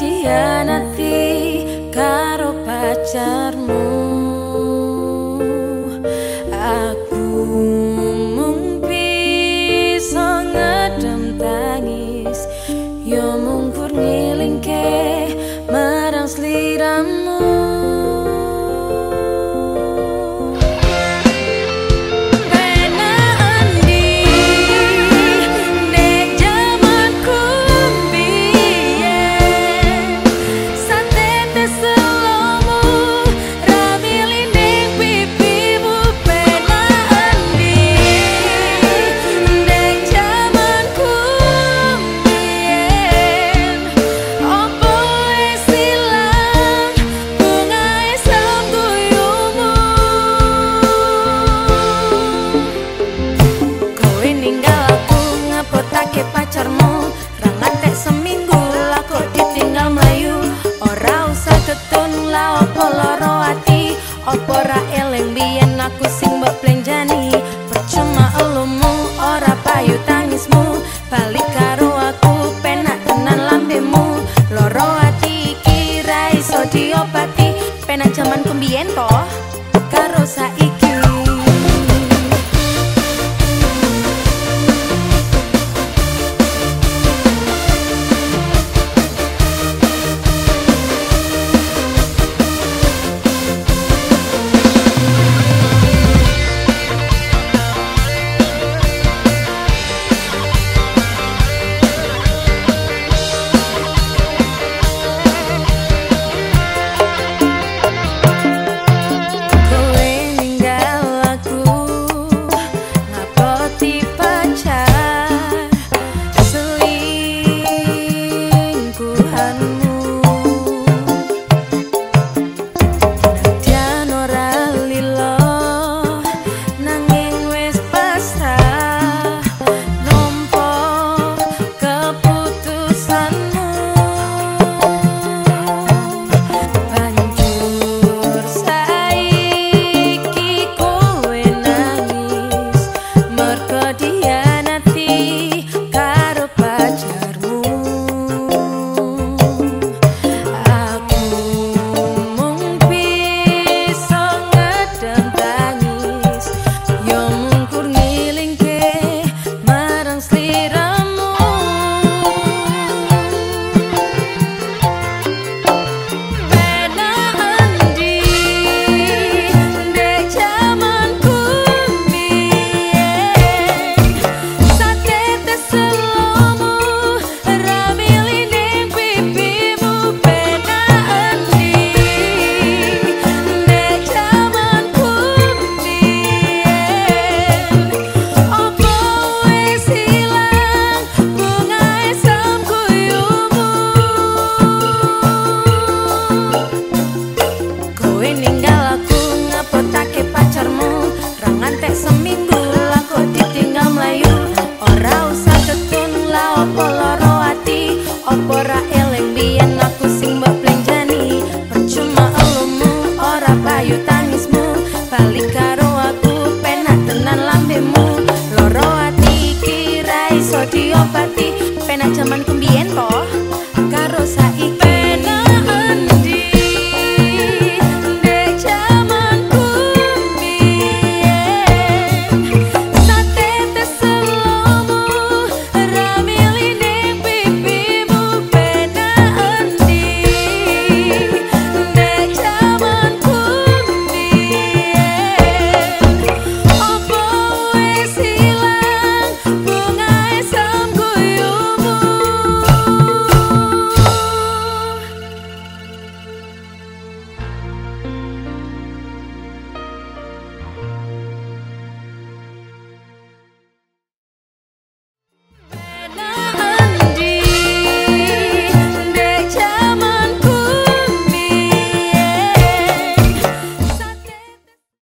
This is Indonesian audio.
dianati karo pacarmu lah opo loro ati? Opo ra ele temanku